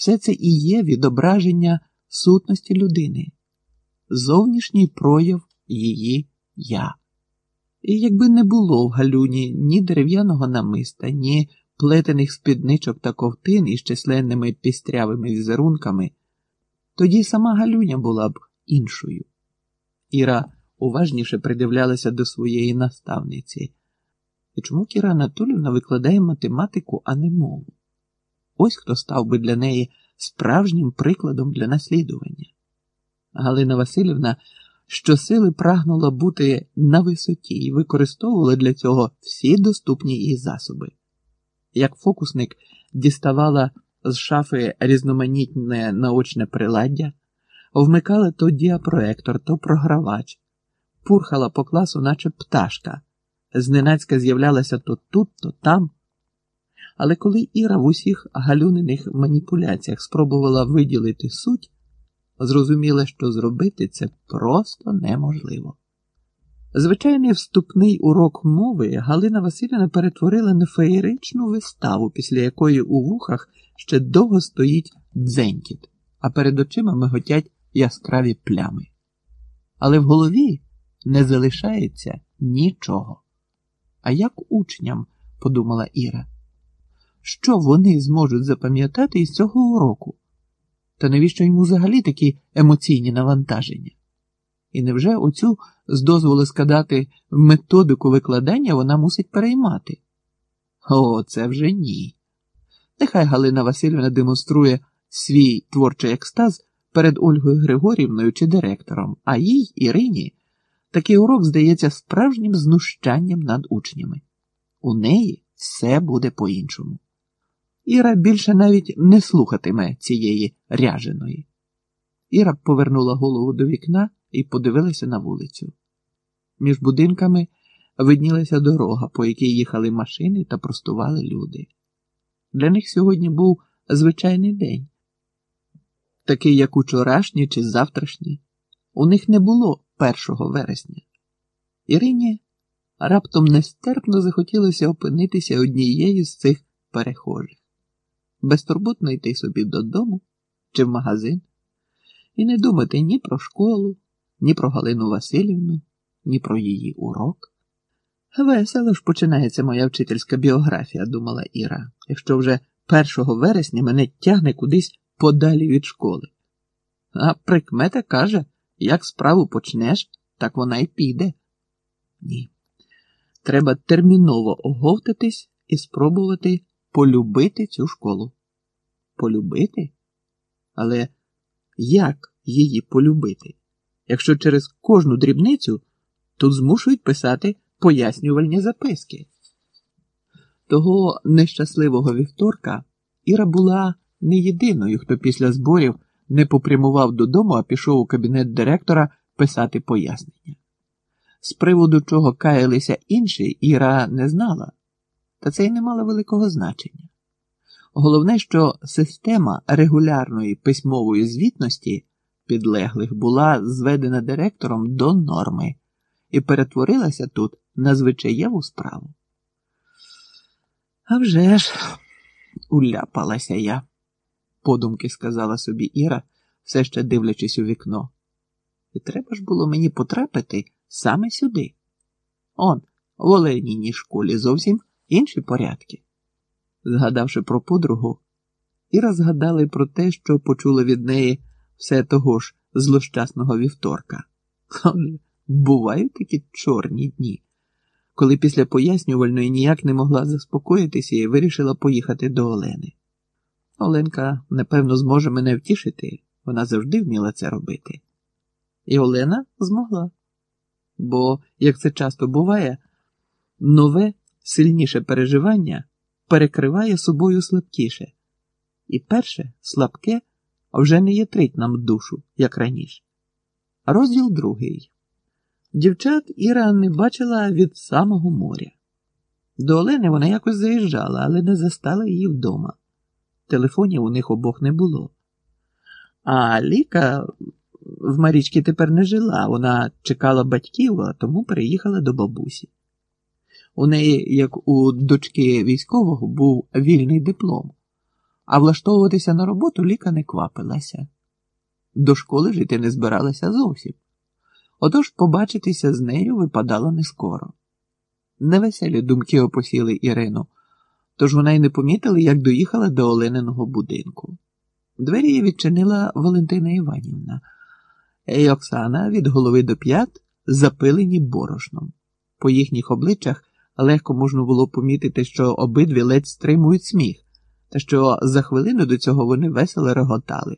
все це і є відображення сутності людини, зовнішній прояв її я. І якби не було в галюні ні дерев'яного намиста, ні плетених спідничок та ковтин із численними пістрявими візерунками, тоді сама Галюня була б іншою. Іра уважніше придивлялася до своєї наставниці. І чому Кіра Анатолівна викладає математику, а не мову? Ось хто став би для неї справжнім прикладом для наслідування. Галина Васильівна щосили прагнула бути на висоті і використовувала для цього всі доступні їй засоби. Як фокусник діставала з шафи різноманітне наочне приладдя, вмикала то діапроектор, то програвач, пурхала по класу, наче пташка, зненацька з'являлася то тут, то там. Але коли Іра в усіх галюниних маніпуляціях спробувала виділити суть, зрозуміла, що зробити це просто неможливо. Звичайний вступний урок мови Галина Васильівна перетворила на феєричну виставу, після якої у вухах ще довго стоїть дзенькіт, а перед очима миготять яскраві плями. Але в голові не залишається нічого. А як учням, подумала Іра, що вони зможуть запам'ятати із цього уроку? Та навіщо йому взагалі такі емоційні навантаження? І невже оцю з дозволу складати методику викладання вона мусить переймати? О, це вже ні. Нехай Галина Васильівна демонструє свій творчий екстаз перед Ольгою Григорівною чи директором, а їй, Ірині, такий урок здається справжнім знущанням над учнями. У неї все буде по-іншому. Іра більше навіть не слухатиме цієї ряженої. Іра повернула голову до вікна і подивилася на вулицю. Між будинками виднілася дорога, по якій їхали машини та простували люди. Для них сьогодні був звичайний день, такий, як учорашній чи завтрашній. У них не було 1 вересня. Ірині раптом нестерпно захотілося опинитися однією з цих перехожих, безтурботно йти собі додому чи в магазин і не думати ні про школу, ні про Галину Васильівну, ні про її урок. Весело ж починається моя вчительська біографія, думала Іра, якщо вже 1 вересня мене тягне кудись подалі від школи. А прикмета каже, як справу почнеш, так вона й піде. Ні. Треба терміново оговтатись і спробувати полюбити цю школу. Полюбити? Але як її полюбити? Якщо через кожну дрібницю тут змушують писати пояснювальні записки. Того нещасливого вівторка Іра була не єдиною, хто після зборів не попрямував додому, а пішов у кабінет директора писати пояснення. З приводу чого каялися інші, Іра не знала, та це й не мало великого значення. Головне, що система регулярної письмової звітності підлеглих була зведена директором до норми і перетворилася тут на звичаєву справу. «А вже ж, уляпалася я, подумки сказала собі Іра, все ще дивлячись у вікно. І треба ж було мені потрапити саме сюди. Он, в Оленіній школі зовсім інші порядки. Згадавши про подругу, Іра згадала й про те, що почула від неї все того ж злощасного вівторка. Бувають такі чорні дні, коли після пояснювальної ніяк не могла заспокоїтися і вирішила поїхати до Олени. Оленка, напевно, зможе мене втішити, вона завжди вміла це робити. І Олена змогла. Бо, як це часто буває, нове, сильніше переживання перекриває собою слабкіше, і перше слабке вже не ятрить нам душу, як раніше. Розділ другий. Дівчат Іра не бачила від самого моря. До Олени вона якось заїжджала, але не застала її вдома. Телефонів у них обох не було. А Ліка в Марічці тепер не жила, вона чекала батьків, а тому переїхала до бабусі. У неї, як у дочки військового, був вільний диплом а влаштовуватися на роботу Ліка не квапилася. До школи жити не збиралася зовсім. Отож побачитися з нею випадало не скоро. Невеселі думки опосіли Ірину, тож вона й не помітила, як доїхала до Олениного будинку. Двері їй відчинила Валентина Іванівна, і Оксана від голови до п'ят запилені борошном. По їхніх обличчях легко можна було помітити, що обидві ледь стримують сміх, та що за хвилину до цього вони весело реготали.